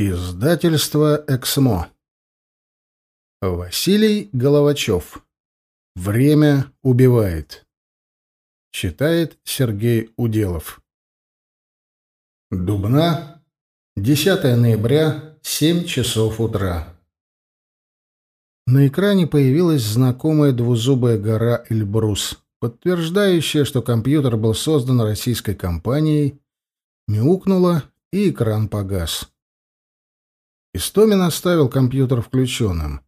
Издательство «Эксмо». Василий Головачев. «Время убивает». Читает Сергей Уделов. Дубна. 10 ноября, 7 часов утра. На экране появилась знакомая двузубая гора Эльбрус, подтверждающая, что компьютер был создан российской компанией, мяукнула, и экран погас. Истомин оставил компьютер включенным,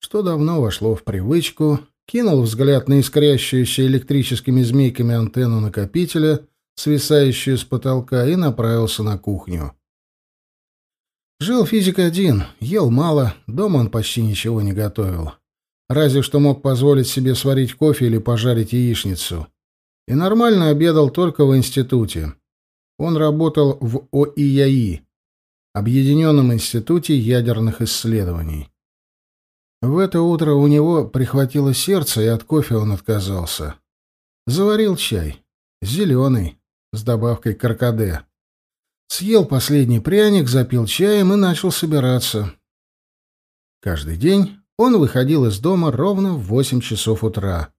что давно вошло в привычку, кинул взгляд на искрящуюся электрическими змейками антенну накопителя, свисающую с потолка, и направился на кухню. Жил физик один, ел мало, дома он почти ничего не готовил. Разве что мог позволить себе сварить кофе или пожарить яичницу. И нормально обедал только в институте. Он работал в ОИЯИ, Объединенном институте ядерных исследований. В это утро у него прихватило сердце, и от кофе он отказался. Заварил чай. Зеленый, с добавкой каркаде. Съел последний пряник, запил чаем и начал собираться. Каждый день он выходил из дома ровно в 8 часов утра,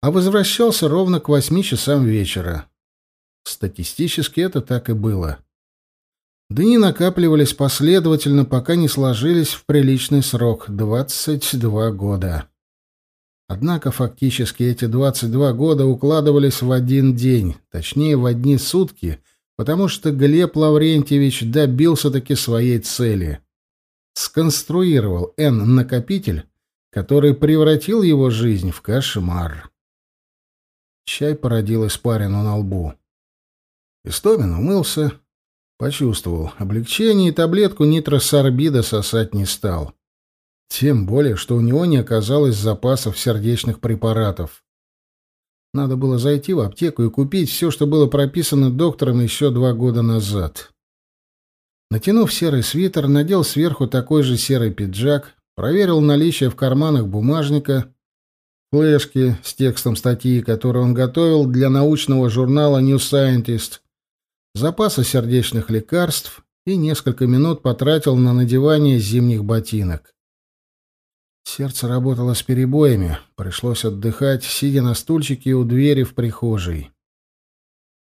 а возвращался ровно к 8 часам вечера. Статистически это так и было. Дни накапливались последовательно, пока не сложились в приличный срок — 22 года. Однако фактически эти 22 года укладывались в один день, точнее, в одни сутки, потому что Глеб Лаврентьевич добился-таки своей цели. Сконструировал Н-накопитель, который превратил его жизнь в кошмар. Чай породил испарину на лбу. Истомин умылся, Почувствовал облегчение и таблетку нитросорбида сосать не стал. Тем более, что у него не оказалось запасов сердечных препаратов. Надо было зайти в аптеку и купить все, что было прописано доктором еще два года назад. Натянув серый свитер, надел сверху такой же серый пиджак, проверил наличие в карманах бумажника, флешки с текстом статьи, которую он готовил для научного журнала New Scientist — запасы сердечных лекарств и несколько минут потратил на надевание зимних ботинок. Сердце работало с перебоями, пришлось отдыхать, сидя на стульчике у двери в прихожей.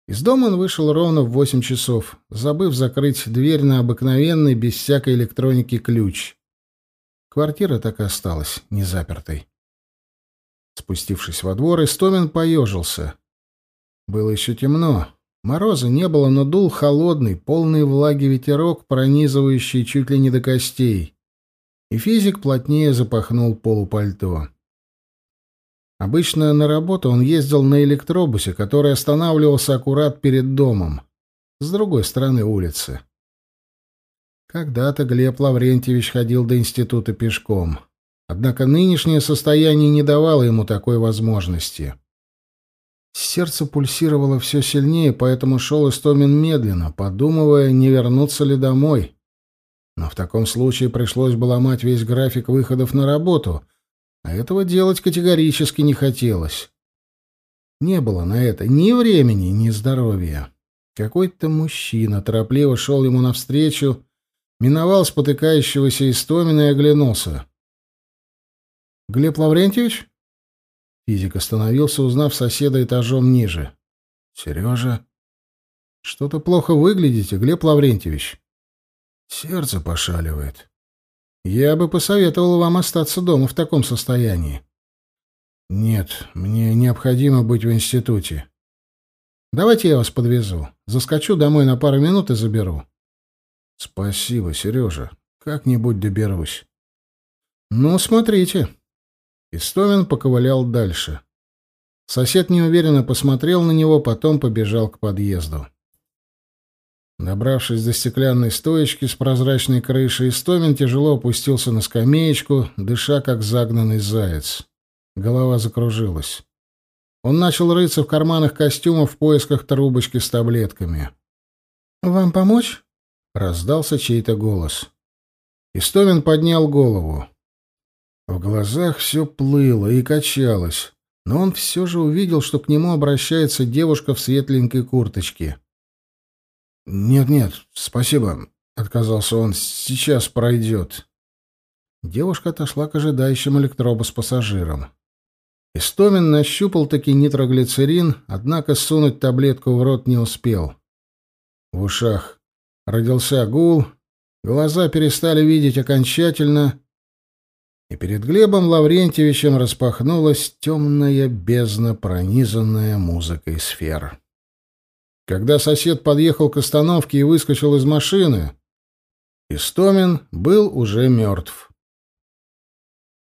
Из дома он вышел ровно в восемь часов, забыв закрыть дверь на обыкновенный, без всякой электроники, ключ. Квартира так и осталась, незапертой. Спустившись во двор, Истомин поежился. Было еще темно, Мороза не было, но дул холодный, полный влаги ветерок, пронизывающий чуть ли не до костей. И физик плотнее запахнул полупальто. Обычно на работу он ездил на электробусе, который останавливался аккурат перед домом, с другой стороны улицы. Когда-то Глеб Лаврентьевич ходил до института пешком. Однако нынешнее состояние не давало ему такой возможности. Сердце пульсировало все сильнее, поэтому шел Истомин медленно, подумывая, не вернуться ли домой. Но в таком случае пришлось бы ломать весь график выходов на работу, а этого делать категорически не хотелось. Не было на это ни времени, ни здоровья. Какой-то мужчина торопливо шел ему навстречу, миновал спотыкающегося Истомина и оглянулся. «Глеб Лаврентьевич?» Физик остановился, узнав соседа этажом ниже. «Сережа?» «Что-то плохо выглядите, Глеб Лаврентьевич». «Сердце пошаливает». «Я бы посоветовал вам остаться дома в таком состоянии». «Нет, мне необходимо быть в институте». «Давайте я вас подвезу. Заскочу домой на пару минут и заберу». «Спасибо, Сережа. Как-нибудь доберусь». «Ну, смотрите», Истомин поковылял дальше. Сосед неуверенно посмотрел на него, потом побежал к подъезду. Набравшись до стеклянной стоечки с прозрачной крышей, Истомин тяжело опустился на скамеечку, дыша как загнанный заяц. Голова закружилась. Он начал рыться в карманах костюма в поисках трубочки с таблетками. «Вам помочь?» — раздался чей-то голос. Истомин поднял голову. В глазах все плыло и качалось, но он все же увидел, что к нему обращается девушка в светленькой курточке. «Нет-нет, спасибо», — отказался он, — «сейчас пройдет». Девушка отошла к ожидающим электробу с пассажиром. Истомин нащупал таки нитроглицерин, однако сунуть таблетку в рот не успел. В ушах родился гул, глаза перестали видеть окончательно — и перед Глебом Лаврентьевичем распахнулась темная бездна, пронизанная музыкой сфер. Когда сосед подъехал к остановке и выскочил из машины, Истомин был уже мертв.